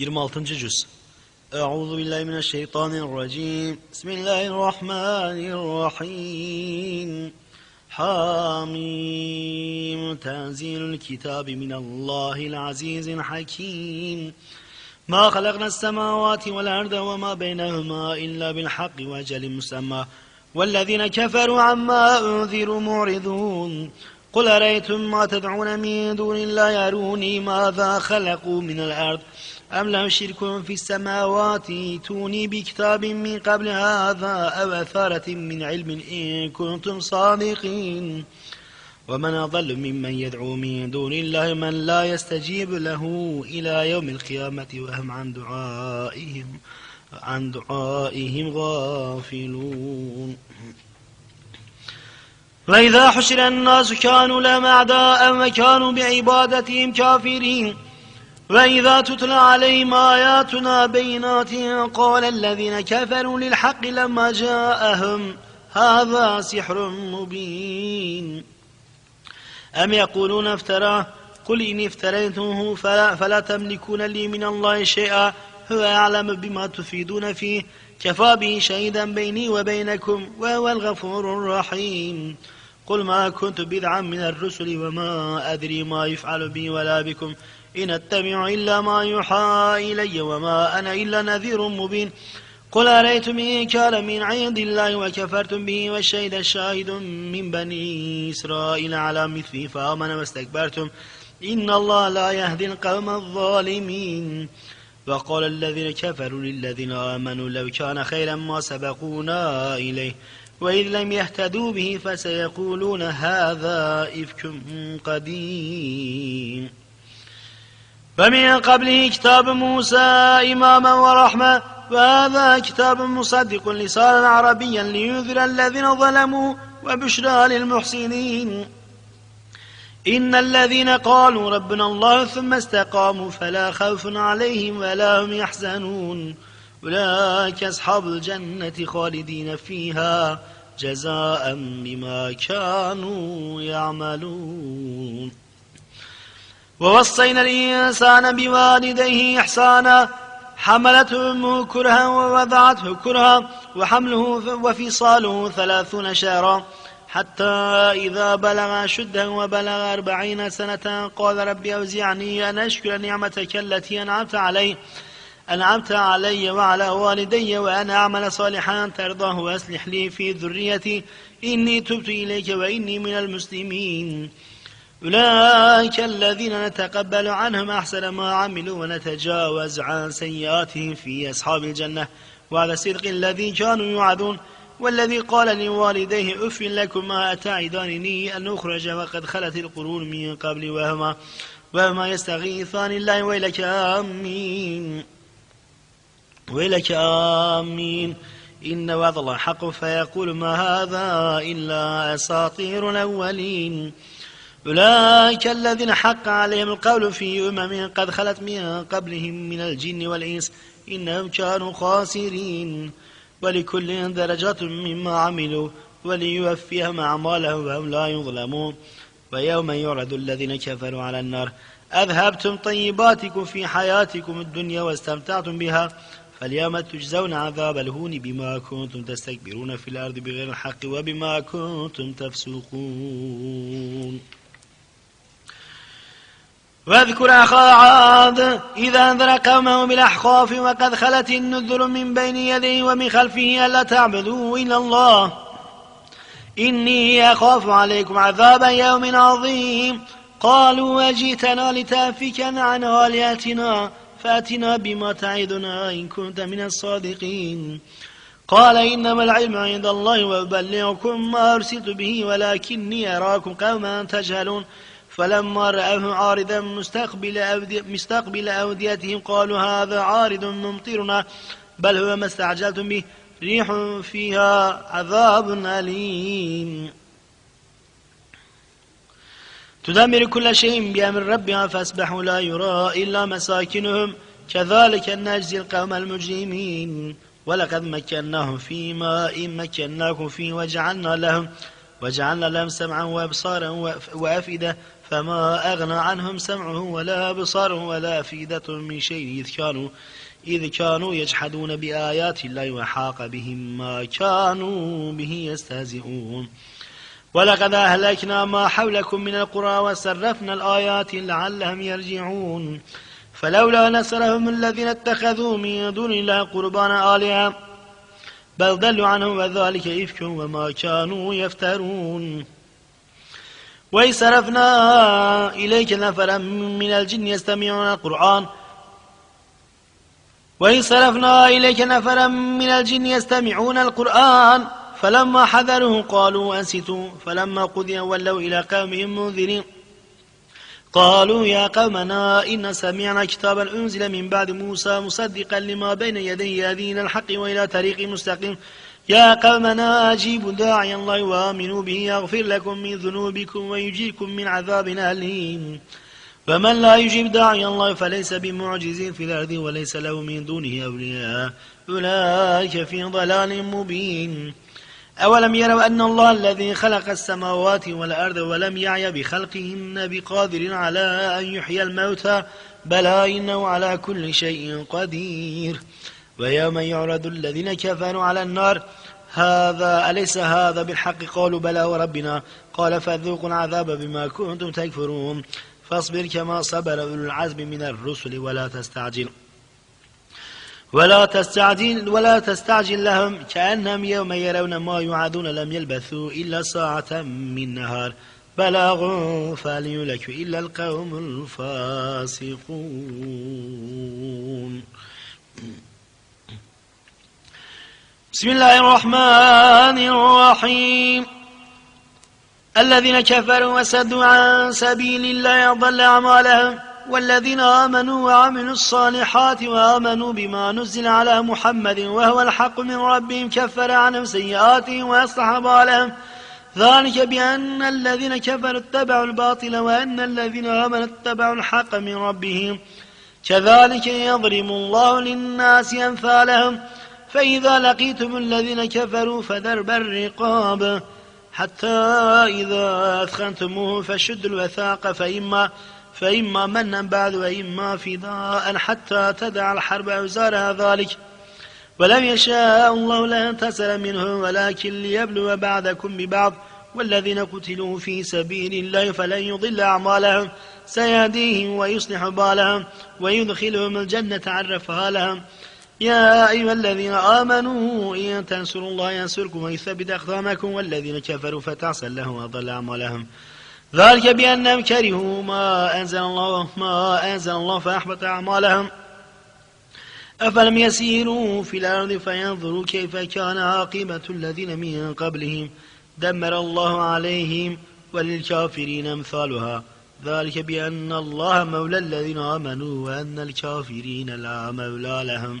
26. cüz Euzu billahi mineşşeytanirracim. Bismillahirrahmanirrahim. Hamim. Tenzilul kitabi minallahil azizil hakim. ما خلقنا السماوات والأرض وما بينهما إلا بالحق وأجل مسمى والذين كفروا عما أنذروا معرضون قل أريتم ما تدعون من دون الله يروني ماذا خلقوا من الأرض أم لهم شرك في السماوات توني بكتاب من قبل هذا أو أثارة من علم إن كنتم صادقين. ومن أضل ممن يدعو من دون الله من لا يستجيب له إلى يوم القيامة وهم عن دعائهم عن دعائهم غافلون. وإذا حشر الناس كانوا لهم أعداء وكانوا بعبادتهم كافرين وإذا تتلى عليهم آياتنا بينات قال الذين كفروا للحق لما جاءهم هذا سحر مبين. أم يقولون افتراه؟ قل إن افتريته فلا, فلا تملكون لي من الله شيئا. هو أعلم بما تفيدون فيه. كفى به شهيدا بيني وبينكم وهو الغفور الرحيم. قل ما كنت بدعا من الرسل وما أدري ما يفعل بي ولا بكم. إن أتبع إلا ما يوحى إلي وما أنا إلا نذير مبين. قل أريتم إن كان من عند الله وكفرتم به والشهد الشاهد من بني إسرائيل على مثله فآمن واستكبرتم. إن الله لا يهدي القوم الظالمين. وقال الذين كفروا للذين آمنوا لو كان خيرا ما سبقونا إليه. وإذ لم يهتدوا به فسيقولون هذا إفك قديم. فمن قبله كتاب موسى إماما ورحمة وهذا كتاب مصدق لسانا عربيا لينذر الذين ظلموا وبشرى للمحسنين. إن الذين قالوا ربنا الله ثم استقاموا فلا خوف عليهم ولا هم يحزنون. أولئك أصحاب الجنة خالدين فيها جزاء بما كانوا يعملون. ووصينا الإنسان بوالديه إحسانا. حملته أمه كرها ووضعته كرها وحمله وفصاله ثلاثون شهرا. حتى إذا بلغ شده وبلغ أربعين سنة قال رب أوزعني أن أشكر نعمتك التي أنعمت علي. أنعمت علي وعلى والدي وأن أعمل صالحا ترضاه وأصلح لي في ذريتي. إني تبت إليك وإني من المسلمين. أولئك الذين نتقبل عنهم أحسن ما عملوا ونتجاوز عن سيئاتهم في أصحاب الجنة. وعلى صدق الذي كانوا يوعدون. والذي قال لوالديه أف لكما أتعدانني أن أخرج وقد خلت القرون من قبل وهما وهما يستغيثان الله ويلك آمين. ويلك آمين. إن الله حق فيقول ما هذا إلا أساطير الأولين. أولئك الذين حق عليهم القول في أمم قد خلت من قبلهم من الجن والإنس إنهم كانوا خاسرين. ولكل درجات مما عملوا وليوفيهم أعمالهم وهم لا يظلمون. ويوم يعرض الذين كفروا على النار. أذهبتم طيباتكم في حياتكم الدنيا واستمتعتم بها. فاليوم تجزون عذاب الهون بما كنتم تستكبرون في الأرض بغير الحق وبما كنتم تفسقون. واذكر أخا عاد إذا أنذر قومه بالأحقاف وقد خلت النذر من بين يديه ومن خلفه ألا تعبدوا إلا الله. إني أخاف عليكم عذاب يوم عظيم. قالوا وجئتنا لتأفكنا عن آلهتنا فأتنا بما تعدنا إن كنت من الصادقين. قال إنما العلم عند الله وأبلغكم ما أرسلت به ولكني أراكم قوما تجهلون. فلما رأوه عارضا مستقبل, أودي مستقبل أوديتهم قالوا هذا عارض ممطرنا بل هو ما استعجلتم به. ريح فيها عذاب أليم. تدمر كل شيء بأمر ربها فأصبحوا لا يرى إلا مساكنهم. كذلك نجزي القوم المجرمين. ولقد مكناهم في ماء مكناكم فيه وجعلنا لهم وجعلنا لهم سمعا وأبصارا وأفئدة. فما أغنى عنهم سمعه ولا بصره ولا أفئدة من شيء إذ كانوا إذ كانوا يجحدون بآيات الله وحاق بهم ما كانوا به يستهزئون. ولقد أهلكنا ما حولكم من القرى وسرفنا الآيات لعلهم يرجعون. فلولا نصرهم الذين اتخذوا من دون الله قربانا آلهة بل ضلوا عنهم وذلك إفك وما كانوا يفترون. وإذ صرفنا إليك نفرا من الجن يستمعون القرآن. وإن صرفنا إليك نفرا من الجن يستمعون القرآن. فلما حذروه قالوا أنستوا فلما قضي ولوا إلى قومهم منذرين. قالوا يا قومنا إن سمعنا كتابا أنزل من بعد موسى مصدقا لما بين يديه يدين الحق وإلى طريق مستقيم. يا قومنا أجيبوا داعي الله وآمنوا به يغفر لكم من ذنوبكم ويجيكم من عذاب أليم. فمن لا يجيب داعي الله فليس بمعجز في الأرض وليس له من دونه أولياء. أولئك في ضلال مبين. أولم يروا أن الله الذي خلق السماوات والأرض ولم يعي بخلقهن بقادر على أن يحيي الموتى؟ بلى إنه على كل شيء قدير. ويوم يعرض الذين كفروا على النار هذا أليس هذا؟ بالحق قالوا بلى وربنا. قال فذوقوا العذاب بما كنتم تكفرون. فاصبر كما صبر أولو العزم من الرسل ولا تستعجل. ولا تستعجل ولا تستعجل لهم كأنهم يوم يرون ما يوعدون لم يلبثوا إلا ساعة من نهار. بلاغ فليلك إلا القوم الفاسقون. بسم الله الرحمن الرحيم. الذين كفروا وسدوا عن سبيل الله أضل أعمالهم والذين آمنوا وعملوا الصالحات وآمنوا بما نزل على محمد وهو الحق من ربهم كفر عنهم سيئاتهم وأصلح بالهم. ذلك بأن الذين كفروا اتبعوا الباطل وأن الذين آمنوا اتبعوا الحق من ربهم. كذلك يضرب الله للناس أمثالهم. فإذا لقيتم الذين كفروا فدرب الرقاب. حتى إذا أثخنتموه فشدوا الوثاق فإما فإما منا بعد وإما فداء حتى تدع الحرب أوزارها ذلك. ولم يشاء الله لانتصر منه ولكن ليبلو بعضكم ببعض. والذين قتلوا في سبيل الله فلن يضل أعمالهم. سيهديهم ويصلح بالهم ويدخلهم الجنة عرفها لهم. يا أيها الذين آمنوا إن تنصروا الله ينصركم ويثبت أقدامكم والذين كفروا فتعسى لهم وضل أعمالهم ذلك بأنهم كرهوا ما أنزل الله ما أنزل الله فأحبط أعمالهم. أفلم يسيروا في الأرض فينظروا كيف كان عاقبة الذين من قبلهم. دمر الله عليهم وللكافرين أمثالها. ذلك بأن الله مولى الذين آمنوا وأن الكافرين لا مولى لهم.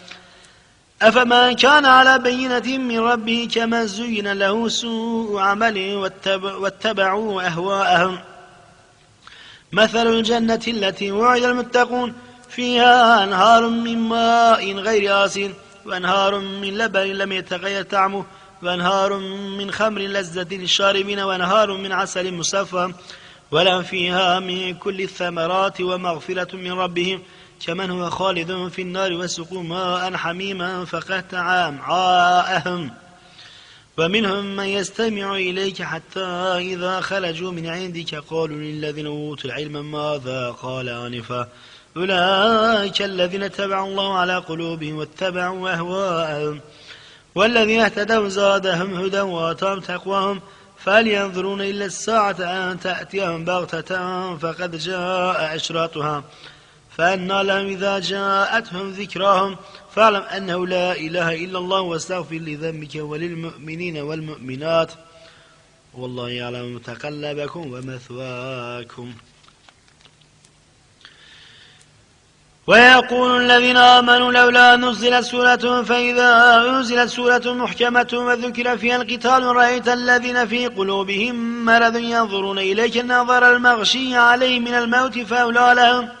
أفمن كان على بينة من ربه كمن زين له سوء عمله واتبعوا أهواءهم. مثل الجنة التي وعد المتقون فيها أنهار من ماء غير آس وأنهار من لبن لم يتغير طعمه وأنهار من خمر لذة للشاربين وأنهار من عسل مصفى. ولهم فيها من كل الثمرات ومغفرة من ربهم. كمن هو خالد في النار وسقوا ماء حميما فقطع أمعاءهم ومنهم من يستمع إليك حتى إذا خرجوا من عندك قالوا للذين أوتوا العلم ماذا قال آنفا؟ أولئك الذين تبع الله على قلوبهم واتبعوا أهواءهم والذين اهتدوا زادهم هدى وآتاهم تقواهم فلينظرون إلا الساعة أن تأتيهم بغتة فقد جاء أشراطها. فأنى لهم إذا جاءتهم ذكراهم فاعلم أنه لا إله إلا الله واستغفر لذنبك وللمؤمنين والمؤمنات. والله يعلم متقلبكم ومثواكم. ويقول الذين آمنوا لولا نزلت سورة فإذا أنزلت سورة محكمة وذكر فيها القتال رأيت الذين في قلوبهم مرض ينظرون إليك النظر المغشي عليه من الموت فأولى لهم.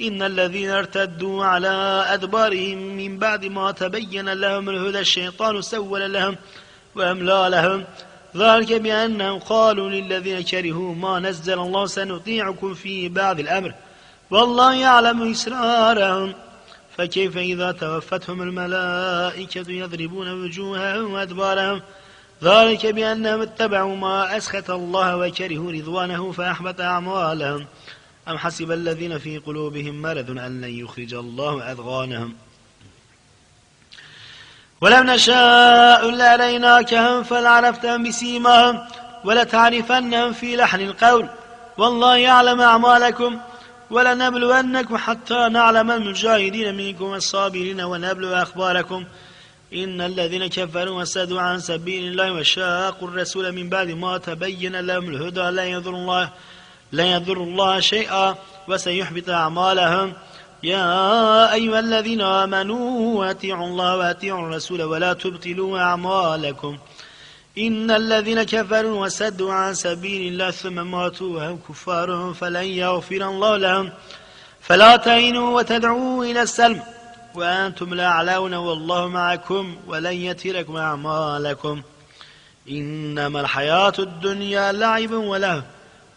إن الذين ارتدوا على أدبارهم من بعد ما تبين لهم الهدى الشيطان سول لهم وأملى لهم. ذلك بأنهم قالوا للذين كرهوا ما نزل الله سنطيعكم في بعض الأمر. والله يعلم إسرارهم. فكيف إذا توفتهم الملائكة يضربون وجوههم وأدبارهم؟ ذلك بأنهم اتبعوا ما أسخط الله وكرهوا رضوانه فأحبط أعمالهم. أم حسب الذين في قلوبهم مرض أن لن يخرج الله أذغانهم؟ ولو نشاء لأريناكهم فلعرفتهم بسيماهم ولتعرفنهم في لحن القول. والله يعلم أعمالكم ولنبلونكم حتى نعلم المجاهدين منكم والصابرين ونبلو أخباركم. إن الذين كفروا وسدوا عن سبيل الله وشاقوا الرسول من بعد ما تبين لهم الهدى لا يضر الله لا يضر الله شيئا وسيحبط أعمالهم. يا أيها الذين آمنوا واتعوا الله واتعوا الرسول ولا تبطلوا أعمالكم. إن الذين كفروا وسدوا عن سبيل الله ثم ماتوا وهم كفار فلن يغفر الله لهم. فلا تهينوا وتدعوا إلى السلم وأنتم لا علون والله معكم ولن يتركم أعمالكم. إنما الحياة الدنيا لعب وله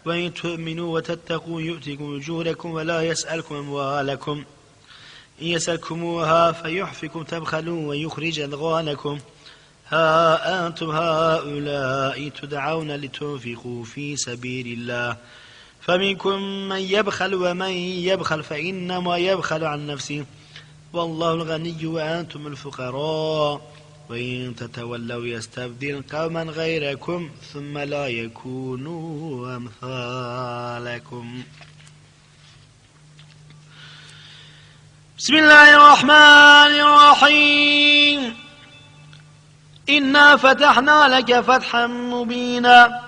وإن تؤمنوا وتتقوا يؤتكم أجوركم ولا يسألكم أموالكم. إن يسألكموها فيحفكم تبخلوا ويخرج أذغانكم ها أنتم هؤلاء تدعون لتنفقوا في سبيل الله. فمنكم من يبخل ومن يبخل فإنما يبخل عن نفسه. والله الغني وأنتم الفقراء. وإن تتولوا يستبدل قوما غيركم ثم لا يكونوا أمثالكم. بسم الله الرحمن الرحيم. إنا فتحنا لك فتحا مبينا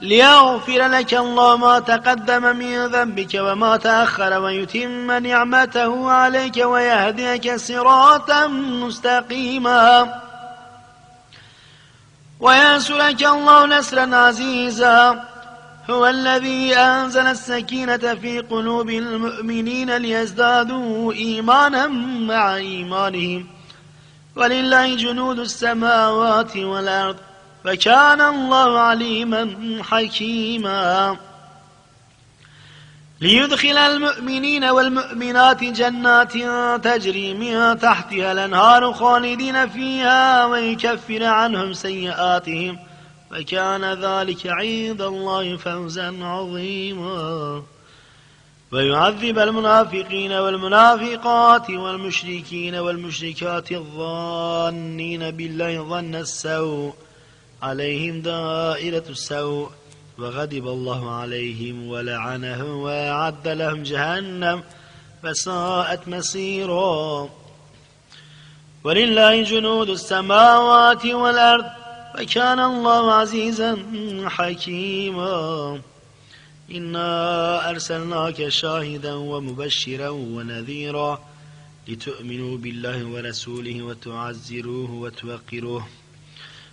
ليغفر لك الله ما تقدم من ذنبك وما تأخر ويتم نعمته عليك ويهديك صراطا مستقيما. وينصرك الله نسرا عزيزا. هو الذي أنزل السكينة في قلوب المؤمنين ليزدادوا إيمانا مع إيمانهم. ولله جنود السماوات والأرض. فكان الله عليما حكيما. ليدخل المؤمنين والمؤمنات جنات تجري من تحتها الأنهار خالدين فيها ويكفر عنهم سيئاتهم وكان ذلك عند الله فوزا عظيما. ويعذب المنافقين والمنافقات والمشركين والمشركات الظانين بالله ظن السوء عليهم دائرة السوء. وغضب الله عليهم ولعنهم وأعد لهم جهنم فساءت مصيرا. ولله جنود السماوات والأرض فكان الله عزيزا حكيما. إنا أرسلناك شاهدا ومبشرا ونذيرا لتؤمنوا بالله ورسوله وتعزروه وتوقروه.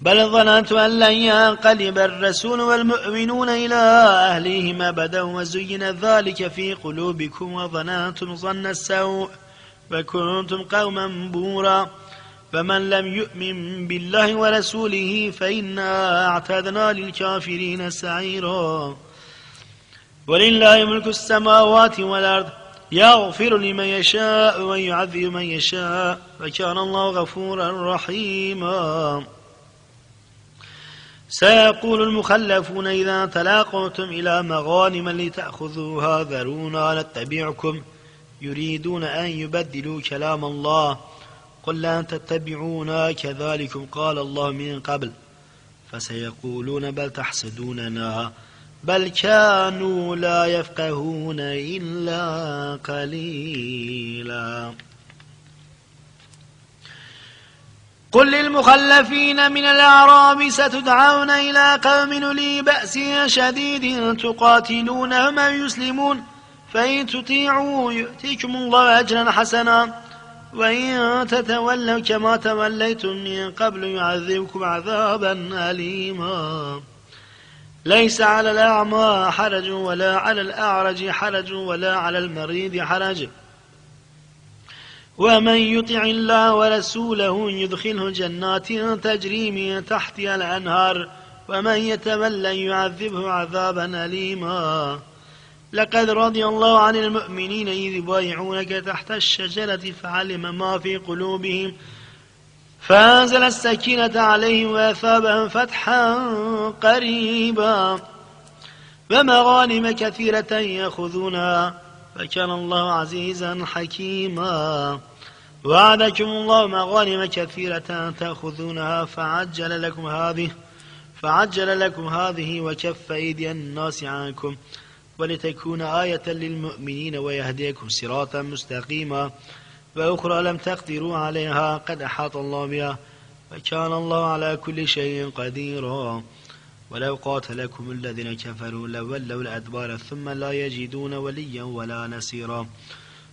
بل ظننت أن لن ينقلب الرسول والمؤمنون إلى أهليهم أبدا وزين ذلك في قلوبكم وظننتم ظن السوء وكنتم قوما بورا فمن لم يؤمن بالله ورسوله فإنا أعتدنا للكافرين سعيرا. ولله ملك السماوات والأرض يغفر لمن يشاء ويعذب من يشاء وكان الله غفورا رحيما. سيقول المخلفون إذا تلاقتم إلى مغانم لتأخذوها ذرونا نتبعكم. يريدون أن يبدلوا كلام الله. قل لن تتبعونا كذلكم قال الله من قبل. فسيقولون بل تحسدوننا. بل كانوا لا يفقهون إلا قليلا. قل للمخلفين من الأعراب ستدعون إلى قوم لي بأس شديد تقاتلونهم أو يسلمون فإن تطيعوا يؤتيكم الله أجرا حسنا وإن تتولوا كما توليتم من قبل يعذبكم عذابا أليما. ليس على الأعمى حرج ولا على الأعرج حرج ولا على المريض حرج. ومن يطع الله ورسوله يدخله جنات تجري من تحتها الأنهار ومن يتولى يعذبه عذابا أليما. لقد رضي الله عن المؤمنين إذ يبايعونك تحت الشجرة فعلم ما في قلوبهم. فأنزل السكينة عليهم وأثابهم فتحا قريبا. ومغانم كثيرة يأخذونها فكان الله عزيزا حكيما. وعدكم الله مغانم كثيرة تأخذونها فعجل لكم هذه فعجل لكم هذه وكف أيدي الناس عنكم. ولتكون آية للمؤمنين ويهديكم صراطا مستقيما. وأخرى لم تقدروا عليها قد أحاط الله بها وكان الله على كل شيء قديرا. ولو قاتلكم الذين كفروا لولوا الأدبار ثم لا يجدون وليا ولا نصيرا.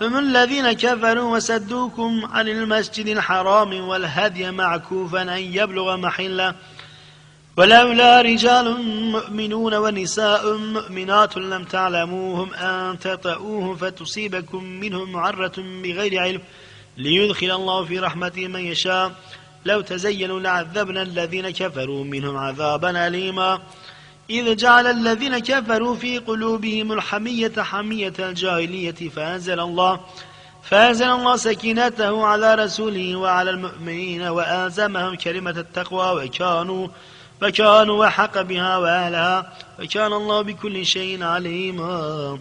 هم الذين كفروا وسدوكم عن المسجد الحرام والهدي معكوفا أن يبلغ محلة. ولولا رجال مؤمنون ونساء مؤمنات لم تعلموهم أن تطؤوهم فتصيبكم منهم معرة بغير علم ليدخل الله في رحمته من يشاء. لو تزينوا لعذبنا الذين كفروا منهم عذابا أليما. إذ جعل الذين كفروا في قلوبهم الحمية حمية الجاهلية فأنزل الله فأنزل الله سكينته على رسوله وعلى المؤمنين وآزمهم كلمة التقوى وكانوا فكانوا وحق بها وأهلها وكان الله بكل شيء عليما.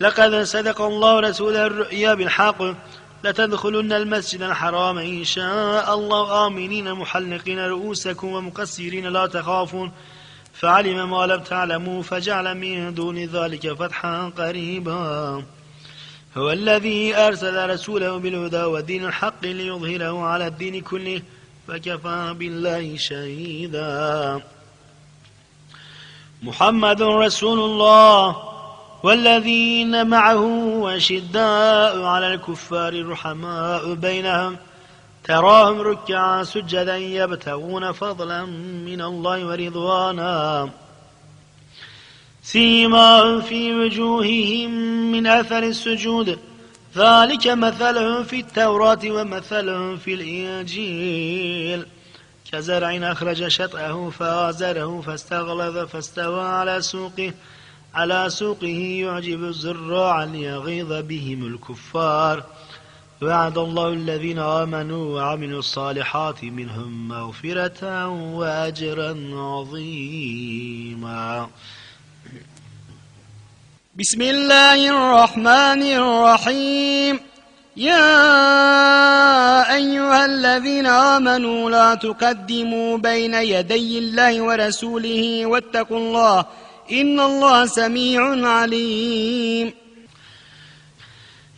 لقد صدق الله رسوله الرؤيا بالحق. لتدخلن المسجد الحرام إن شاء الله. آمنين محلقين رؤوسكم ومقصرين لا تخافون. فعلم ما لم تعلموا فجعل من دون ذلك فتحا قريبا. هو الذي أرسل رسوله بالهدى ودين الحق ليظهره على الدين كله فكفى بالله شهيدا. محمد رسول الله والذين معه وشداء على الكفار رحماء بينهم تراهم ركعا سجدا يبتغون فضلا من الله ورضوانا. سيما في وجوههم من أثر السجود. ذلك مثلهم في التوراة ومثلهم في الإنجيل. كزرع أخرج شطأه فآزره فاستغلظ فاستوى على سوقه. على سوقه يعجب الزراع ليغيظ بهم الكفار. وعد الله الذين آمنوا وعملوا الصالحات منهم مغفرة وأجرا عظيما. بسم الله الرحمن الرحيم. يا أيها الذين آمنوا لا تقدموا بين يدي الله ورسوله واتقوا الله إن الله سميع عليم.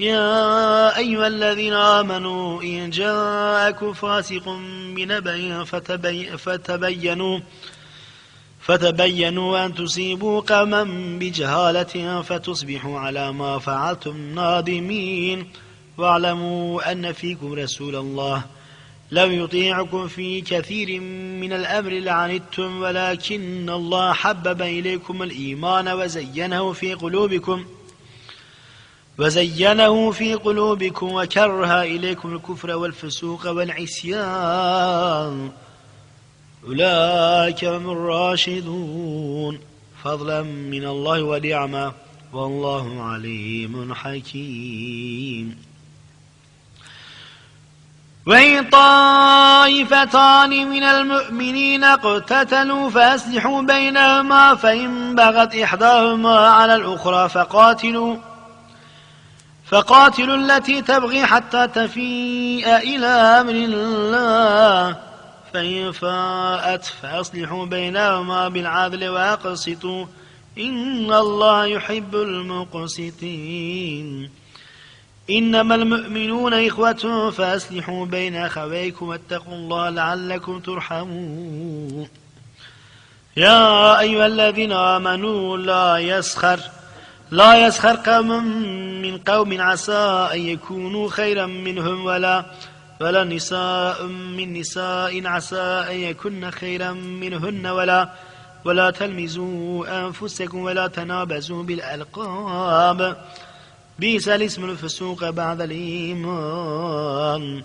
يا أيها الذين آمنوا إن جاءكم فاسق بنبأ فتبي فتبينوا فتبينوا أن تصيبوا قوما بجهالة فتصبحوا على ما فعلتم نادمين. واعلموا أن فيكم رسول الله. لو يطيعكم في كثير من الأمر لعنتم ولكن الله حبب إليكم الإيمان وزينه في قلوبكم. وزينه في قلوبكم وكره إليكم الكفر والفسوق والعصيان. أولئك هم الراشدون. فضلا من الله ونعمة. والله عليم حكيم. وإن طائفتان من المؤمنين اقتتلوا فأسلحوا بينهما فإن بغت إحداهما على الأخرى فقاتلوا فقاتلوا التي تبغي حتى تفيء إلى أمر الله. فإن فاءت فأصلحوا بينهما بالعدل وأقسطوا. إن الله يحب المقسطين. إنما المؤمنون إخوة فأصلحوا بين أخويكم واتقوا الله لعلكم ترحمون. يا أيها الذين آمنوا لا يسخر لا يسخر قوم من قوم عسى أن يكونوا خيرا منهم ولا ولا نساء من نساء عسى أن يكن خيرا منهن ولا ولا تلمزوا أنفسكم ولا تنابزوا بالألقاب. بئس الاسم الفسوق بعد الإيمان.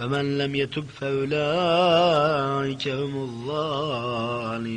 ومن لم يتب فأولئك هم الظالمون.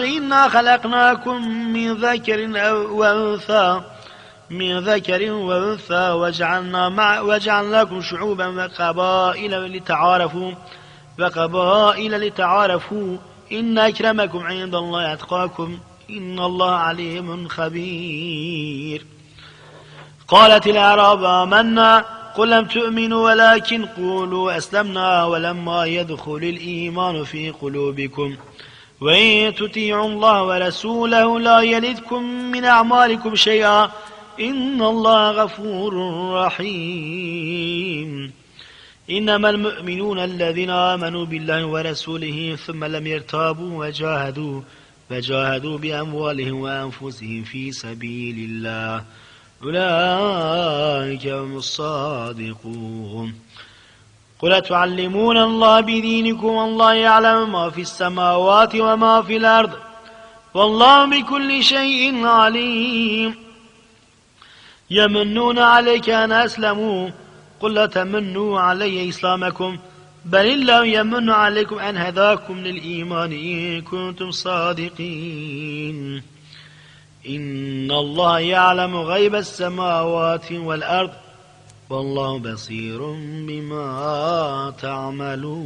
إنا خلقناكم من ذكر أو أنثى من ذكر وأنثى وجعلنا مع وجعلناكم شعوبا وقبائل لتعارفوا وقبائل لتعارفوا. إن أكرمكم عند الله أتقاكم إن الله عليم خبير. قالت الأعراب آمنا قل لم تؤمنوا ولكن قولوا أسلمنا ولما يدخل الإيمان في قلوبكم. وإن تطيعوا الله ورسوله لا يلدكم من أعمالكم شيئا إن الله غفور رحيم. إنما المؤمنون الذين آمنوا بالله ورسوله ثم لم يرتابوا وجاهدوا وجاهدوا بأموالهم وأنفسهم في سبيل الله. أولئك هم الصادقون. قل تعلمون الله بدينكم والله يعلم ما في السماوات وما في الأرض والله بكل شيء عليم يمنون عليك أن أسلموا قل لا تمنوا علي إسلامكم بل الله يمن عليكم أن هداكم للإيمان إن كنتم صادقين إن الله يعلم غيب السماوات والأرض والله بصير بما تعملون.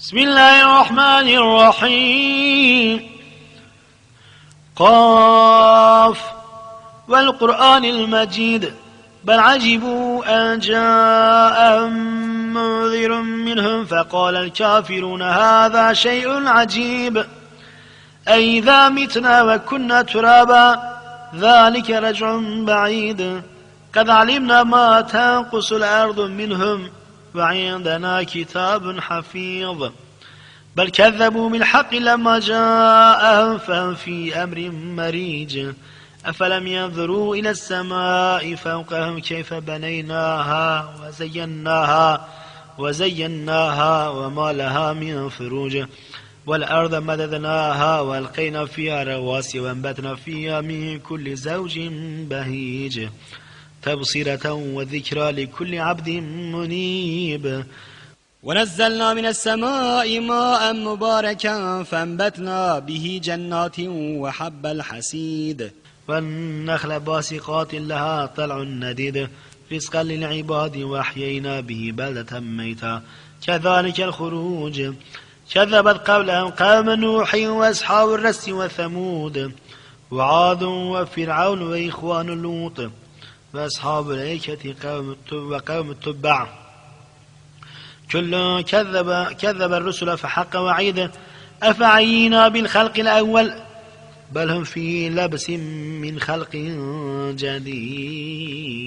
بسم الله الرحمن الرحيم. قاف. والقرآن المجيد. بل عجبوا أن جاء منذر منهم فقال الكافرون هذا شيء عجيب. أئذا متنا وكنا ترابا ذلك رجع بعيد. قد علمنا ما تنقص الأرض منهم وعندنا كتاب حفيظ. بل كذبوا بالحق لما جاءهم فهم في أمر مريج. أفلم ينظروا إلى السماء فوقهم كيف بنيناها وزيناها وزيناها وما لها من فروج. والأرض مددناها وألقينا فيها رواسي وأنبتنا فيها من كل زوج بهيج تبصرة وذكرى لكل عبد منيب. ونزلنا من السماء ماء مباركا فأنبتنا به جنات وحب الحسيد. والنخل باسقات لها طلع نديد. رزقا للعباد وأحيينا به بلدة ميتا. كذلك الخروج. كذبت قبلهم قوم نوح وأصحاب الرس وثمود وعاد وفرعون وإخوان لوط وأصحاب الأيكة قوم وقوم التبع. كل كذب كذب الرسل فحق وعيد. أفعينا بالخلق الأول؟ بل هم في لبس من خلق جديد.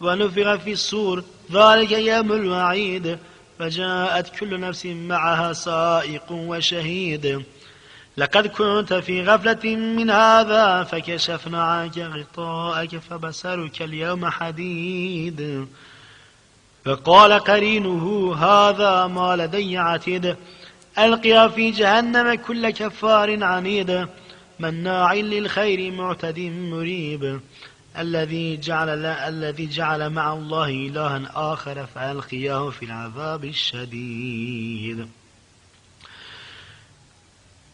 ونفخ في الصور. ذلك يوم الوعيد. فجاءت كل نفس معها سائق وشهيد. لقد كنت في غفلة من هذا فكشفنا عنك غطاءك فبصرك اليوم حديد. فقال قرينه هذا ما لدي عتيد. ألقيا في جهنم كل كفار عنيد. مناع للخير معتد مريب. الذي جعل لا الذي جعل مع الله إلها آخر فألقياه في العذاب الشديد.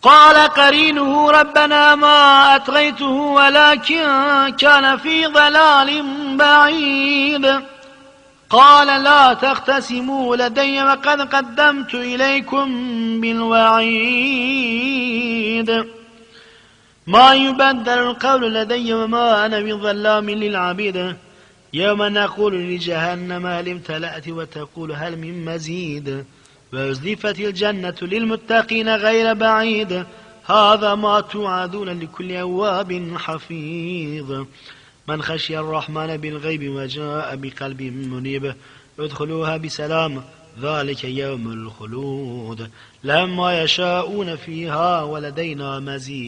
قال قرينه ربنا ما أتغيته ولكن كان في ضلال بعيد. قال لا تختصموا لدي وقد قدمت إليكم بالوعيد. ما يبدل القول لدي وما أنا بظلام للعبيد. يوم نقول لجهنم هل امتلأت وتقول هل من مزيد؟ وأزلفت الجنة للمتقين غير بعيد. هذا ما توعدون لكل أواب حفيظ. من خشي الرحمن بالغيب وجاء بقلب منيب ادخلوها بسلام. ذلك يوم الخلود. لهم ما يشاءون فيها ولدينا مزيد.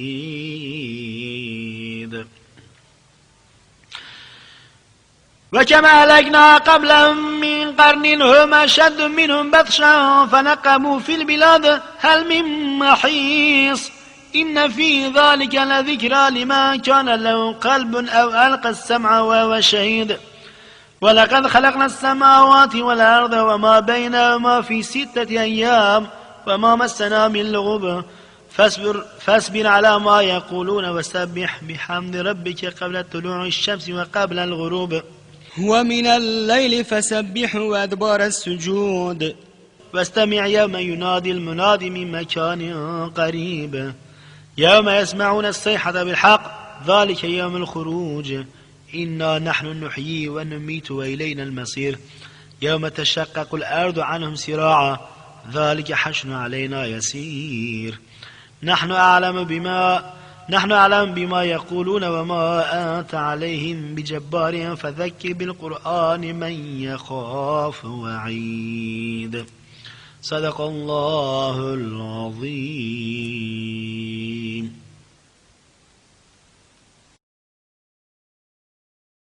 وكما أهلكنا قبلهم من قرن هم أشد منهم بطشا فنقموا في البلاد. هل من محيص؟ إن في ذلك لذكرى لمن كان له قلب أو ألقى السمع وهو شهيد. ولقد خلقنا السماوات والأرض وما بينهما في ستة أيام. وما مسنا من لغب فاصبر, فاصبر على ما يقولون وسبح بحمد ربك قبل طلوع الشمس وقبل الغروب. ومن الليل فسبح وأدبار السجود. واستمع يوم ينادي المنادي من مكان قريب. يوم يسمعون الصيحة بالحق ذلك يوم الخروج. إنا نحن نحيي ونميت وإلينا المصير. يوم تشقق الأرض عنهم سراعا ذلك حشن علينا يسير. نحن أعلم بما نحن أعلم بما يقولون وما أنت عليهم بجبار فذكر بالقرآن من يخاف وعيد. صدق الله العظيم.